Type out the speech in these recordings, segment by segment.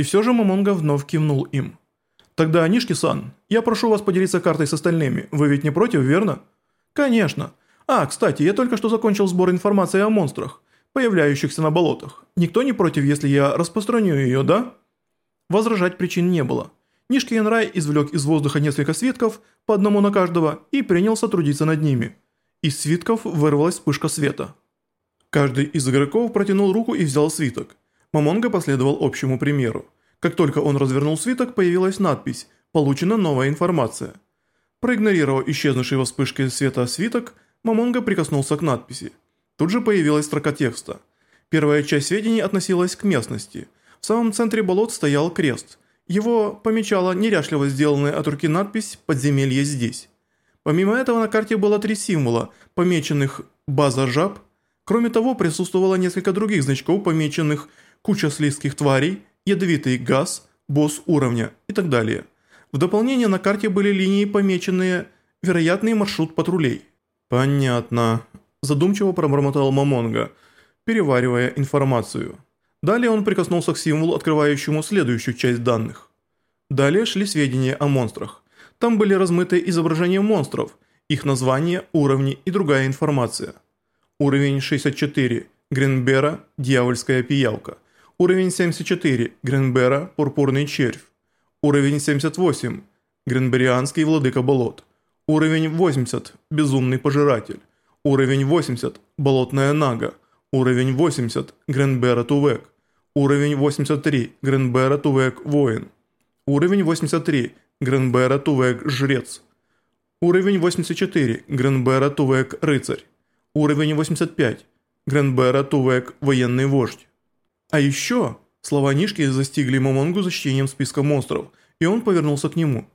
И все же Мамонга вновь кивнул им. «Тогда, Нишки-сан, я прошу вас поделиться картой с остальными. Вы ведь не против, верно?» «Конечно. А, кстати, я только что закончил сбор информации о монстрах, появляющихся на болотах. Никто не против, если я распространю ее, да?» Возражать причин не было. Нишки Янрай извлек из воздуха несколько свитков, по одному на каждого, и принялся трудиться над ними. Из свитков вырвалась вспышка света. Каждый из игроков протянул руку и взял свиток. Мамонга последовал общему примеру. Как только он развернул свиток, появилась надпись «Получена новая информация». Проигнорировав исчезнувший во вспышке света свиток, Мамонга прикоснулся к надписи. Тут же появилась строка текста. Первая часть сведений относилась к местности. В самом центре болот стоял крест. Его помечала неряшливо сделанная от руки надпись «Подземелье здесь». Помимо этого на карте было три символа, помеченных «База жаб», Кроме того, присутствовало несколько других значков, помеченных «Куча слизких тварей», «Ядовитый газ», «Босс уровня» и так далее. В дополнение на карте были линии, помеченные «Вероятный маршрут патрулей». «Понятно», – задумчиво пробормотал Мамонга, переваривая информацию. Далее он прикоснулся к символу, открывающему следующую часть данных. Далее шли сведения о монстрах. Там были размыты изображения монстров, их названия, уровни и другая информация. Уровень 64. Гринбера – дьявольская пиявка. Уровень 74. Гринбера – пурпурный червь. Уровень 78. Гринберианский владыка болот. Уровень 80. Безумный пожиратель. Уровень 80. Болотная нага. Уровень 80. Гринбера Тувек. Уровень 83. Гринбера Тувек Воин. Уровень 83. Гринбера Тувек Жрец. Уровень 84. Гринбера Тувек Рыцарь. Уровень 85. Гренбера Тувек – военный вождь. А еще слова Нишки застигли Момонгу за чтением списка монстров, и он повернулся к нему.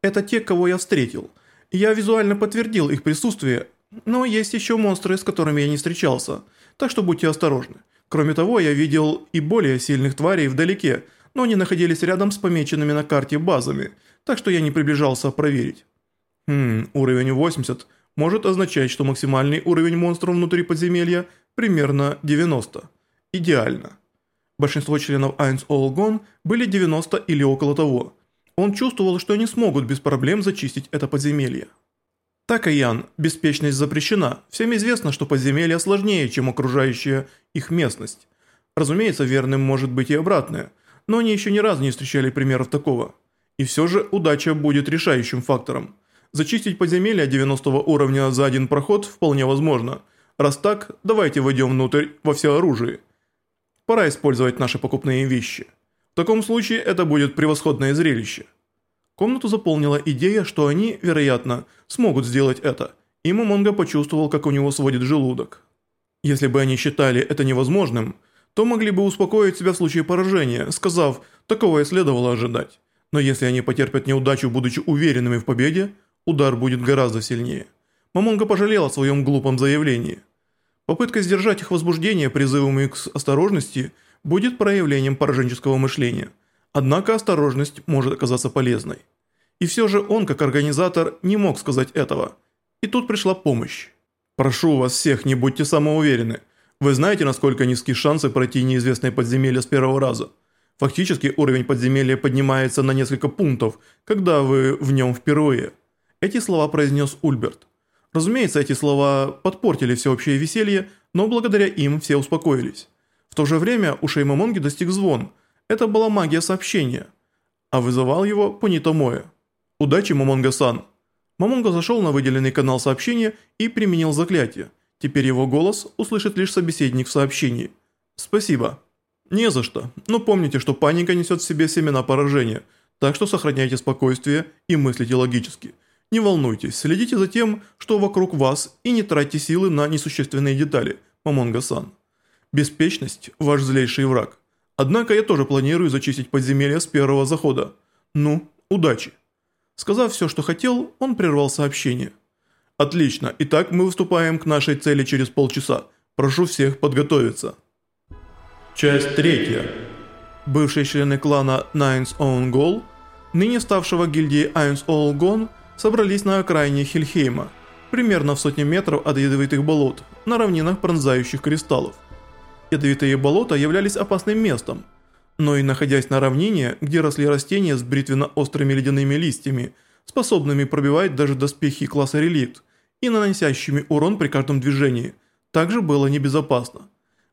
Это те, кого я встретил. Я визуально подтвердил их присутствие, но есть еще монстры, с которыми я не встречался, так что будьте осторожны. Кроме того, я видел и более сильных тварей вдалеке, но они находились рядом с помеченными на карте базами, так что я не приближался проверить. Хм, уровень 80 – может означать, что максимальный уровень монстров внутри подземелья примерно 90. Идеально. Большинство членов Айнс Олгон были 90 или около того. Он чувствовал, что они смогут без проблем зачистить это подземелье. Такаян, беспечность запрещена. Всем известно, что подземелье сложнее, чем окружающая их местность. Разумеется, верным может быть и обратное, но они еще ни разу не встречали примеров такого. И все же удача будет решающим фактором – Зачистить подземелье 90 уровня за один проход вполне возможно. Раз так, давайте войдем внутрь во все оружие. Пора использовать наши покупные вещи. В таком случае это будет превосходное зрелище. Комнату заполнила идея, что они, вероятно, смогут сделать это, и Момонга почувствовал, как у него сводит желудок. Если бы они считали это невозможным, то могли бы успокоить себя в случае поражения, сказав, такого и следовало ожидать. Но если они потерпят неудачу, будучи уверенными в победе, удар будет гораздо сильнее. Момонга пожалел о своем глупом заявлении. Попытка сдержать их возбуждение, призывом к осторожности, будет проявлением пораженческого мышления. Однако осторожность может оказаться полезной. И все же он, как организатор, не мог сказать этого. И тут пришла помощь. «Прошу вас всех, не будьте самоуверены. Вы знаете, насколько низкие шансы пройти неизвестное подземелье с первого раза. Фактически уровень подземелья поднимается на несколько пунктов, когда вы в нем впервые». Эти слова произнес Ульберт. Разумеется, эти слова подпортили всеобщее веселье, но благодаря им все успокоились. В то же время у Шеймамонги достиг звон. Это была магия сообщения. А вызывал его Понитомоя. Удачи, Мамонга-сан. Мамонга зашел на выделенный канал сообщения и применил заклятие. Теперь его голос услышит лишь собеседник в сообщении. Спасибо. Не за что, но помните, что паника несет в себе семена поражения, так что сохраняйте спокойствие и мыслите логически. Не волнуйтесь, следите за тем, что вокруг вас, и не тратьте силы на несущественные детали, Мамонга-сан. Беспечность – ваш злейший враг. Однако я тоже планирую зачистить подземелье с первого захода. Ну, удачи. Сказав все, что хотел, он прервал сообщение. Отлично, итак мы выступаем к нашей цели через полчаса. Прошу всех подготовиться. Часть третья. Бывшие члены клана Nine's Own Goal, ныне ставшего гильдии Iron's All Gone, собрались на окраине Хельхейма, примерно в сотне метров от ядовитых болот, на равнинах пронзающих кристаллов. Ядовитые болота являлись опасным местом, но и находясь на равнине, где росли растения с бритвенно-острыми ледяными листьями, способными пробивать даже доспехи класса реликт и наносящими урон при каждом движении, также было небезопасно.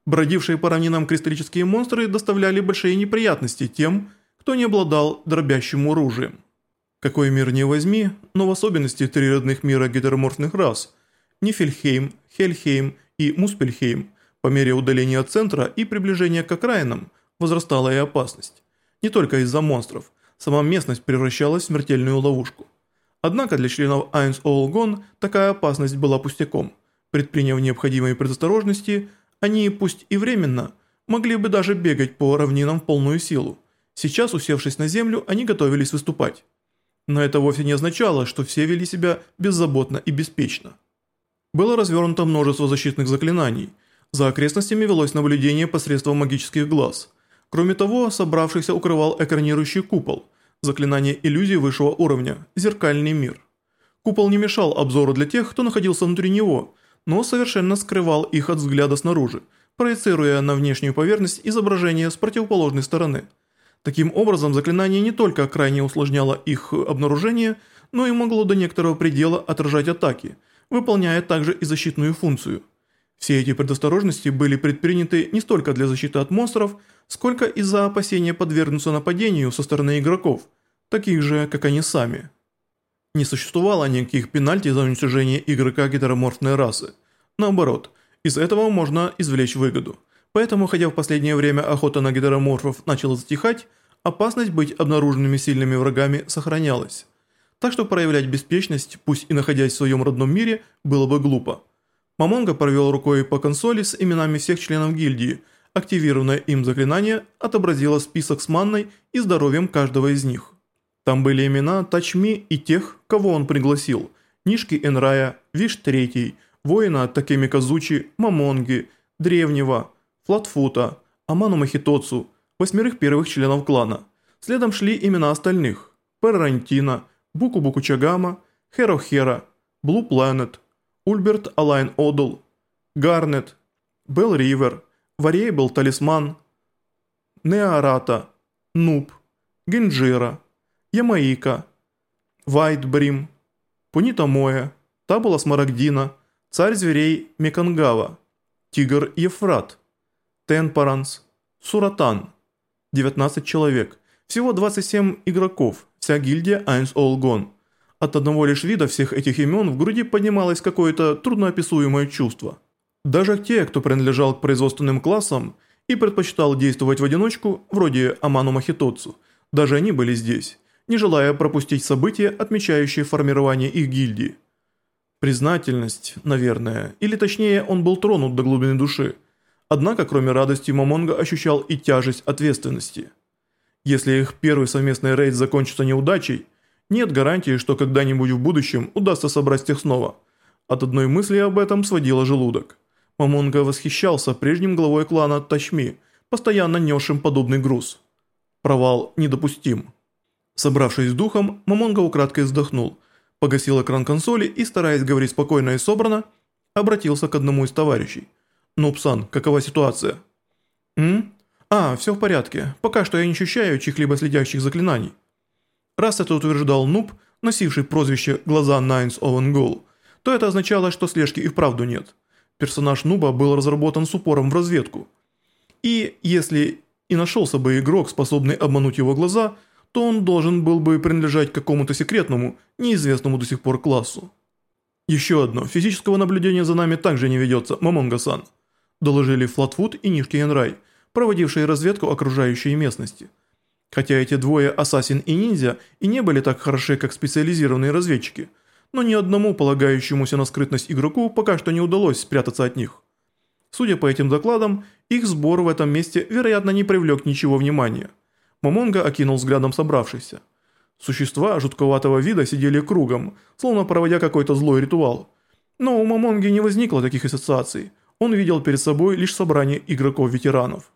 Бродившие по равнинам кристаллические монстры доставляли большие неприятности тем, кто не обладал дробящим оружием. Какой мир не возьми, но в особенности три родных мира гетероморфных рас – Нифельхейм, Хельхейм и Муспельхейм – по мере удаления от центра и приближения к окраинам возрастала и опасность. Не только из-за монстров, сама местность превращалась в смертельную ловушку. Однако для членов Айнс Олгон такая опасность была пустяком. Предприняв необходимые предосторожности, они, пусть и временно, могли бы даже бегать по равнинам в полную силу. Сейчас, усевшись на землю, они готовились выступать. Но это вовсе не означало, что все вели себя беззаботно и беспечно. Было развернуто множество защитных заклинаний. За окрестностями велось наблюдение посредством магических глаз. Кроме того, собравшихся укрывал экранирующий купол, заклинание иллюзии высшего уровня, зеркальный мир. Купол не мешал обзору для тех, кто находился внутри него, но совершенно скрывал их от взгляда снаружи, проецируя на внешнюю поверхность изображение с противоположной стороны. Таким образом, заклинание не только крайне усложняло их обнаружение, но и могло до некоторого предела отражать атаки, выполняя также и защитную функцию. Все эти предосторожности были предприняты не столько для защиты от монстров, сколько из-за опасения подвергнуться нападению со стороны игроков, таких же, как они сами. Не существовало никаких пенальти за уничтожение игрока гетероморфной расы. Наоборот, из этого можно извлечь выгоду. Поэтому, хотя в последнее время охота на гетероморфов начала затихать, опасность быть обнаруженными сильными врагами сохранялась. Так что проявлять беспечность, пусть и находясь в своем родном мире, было бы глупо. Мамонга провел рукой по консоли с именами всех членов гильдии. Активированное им заклинание отобразило список с манной и здоровьем каждого из них. Там были имена Тачми и тех, кого он пригласил. Нишики Энрая, Виш Третий, воина Такеми Казучи, Мамонги, Древнего, Флатфута, Аману Махитоцу, восьмерых первых членов клана. Следом шли имена остальных. Перрантина, Буку Буку Чагама, Херо Хера, Блу Планет, Ульберт Алайн Одл, Гарнет, Белл Ривер, Вариэбл Талисман, Неарата, Нуб, Генджира, Ямаика, Вайтбрим, Пунита Моя, Табула Смарагдина, Царь зверей Мекангава, Тигр Ефрат, Тенпаранс, Суратан. 19 человек. Всего 27 игроков, вся гильдия Айнс Олгон. От одного лишь вида всех этих имен в груди поднималось какое-то трудноописуемое чувство. Даже те, кто принадлежал к производственным классам и предпочитал действовать в одиночку, вроде Аману Махитоцу, даже они были здесь не желая пропустить события, отмечающие формирование их гильдии. Признательность, наверное, или точнее он был тронут до глубины души. Однако, кроме радости, Мамонга ощущал и тяжесть ответственности. Если их первый совместный рейд закончится неудачей, нет гарантии, что когда-нибудь в будущем удастся собрать их снова. От одной мысли об этом сводило желудок. Мамонга восхищался прежним главой клана Тачми, постоянно несшим подобный груз. Провал недопустим. Собравшись с духом, Мамонга украдкой вздохнул, погасил экран консоли и, стараясь говорить спокойно и собрано, обратился к одному из товарищей. «Нупсан, какова ситуация?» «М? А, все в порядке. Пока что я не ощущаю чьих-либо следящих заклинаний». Раз это утверждал Нуб, носивший прозвище «Глаза Nines of Goal», то это означало, что слежки и вправду нет. Персонаж Нуба был разработан с упором в разведку. И если и нашелся бы игрок, способный обмануть его глаза – то он должен был бы принадлежать какому-то секретному, неизвестному до сих пор классу. Еще одно, физического наблюдения за нами также не ведется, Мамонга-сан. Доложили Флатфуд и Нишки Янрай, проводившие разведку окружающей местности. Хотя эти двое, Ассасин и Ниндзя, и не были так хороши, как специализированные разведчики, но ни одному полагающемуся на скрытность игроку пока что не удалось спрятаться от них. Судя по этим докладам, их сбор в этом месте, вероятно, не привлек ничего внимания. Мамонга окинул взглядом собравшихся. Существа жутковатого вида сидели кругом, словно проводя какой-то злой ритуал. Но у Мамонги не возникло таких ассоциаций. Он видел перед собой лишь собрание игроков-ветеранов.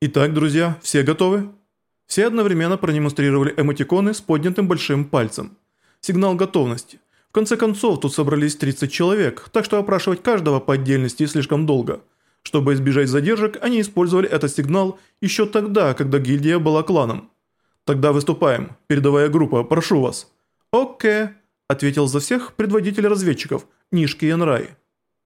Итак, друзья, все готовы? Все одновременно продемонстрировали эмотиконы с поднятым большим пальцем. Сигнал готовности. В конце концов, тут собрались 30 человек, так что опрашивать каждого по отдельности слишком долго. Чтобы избежать задержек, они использовали этот сигнал еще тогда, когда гильдия была кланом. «Тогда выступаем. Передовая группа, прошу вас». «Окей», – ответил за всех предводитель разведчиков Нишки Янрай.